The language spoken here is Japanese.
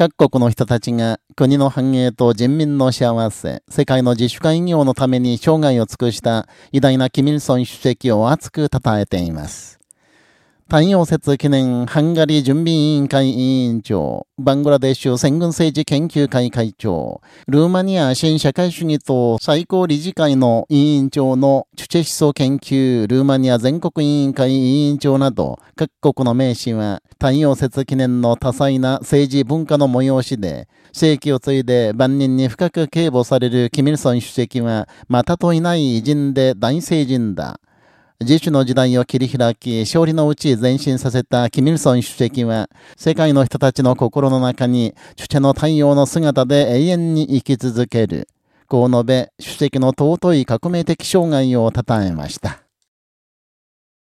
各国の人たちが国の繁栄と人民の幸せ、世界の自主化業のために生涯を尽くした偉大なキミルソン主席を熱く称えています。太陽節記念ハンガリー準備委員会委員長、バングラデシュ戦軍政治研究会会長、ルーマニア新社会主義党最高理事会の委員長のチュチェ思想研究ルーマニア全国委員会委員長など各国の名士は太陽節記念の多彩な政治文化の催しで、世紀を継いで万人に深く警護されるキミルソン主席は、またといない偉人で大聖人だ。自主の時代を切り開き、勝利のうち前進させたキミルソン主席は、世界の人たちの心の中に、主者の太陽の姿で永遠に生き続ける。こう述べ、主席の尊い革命的障害を称えました。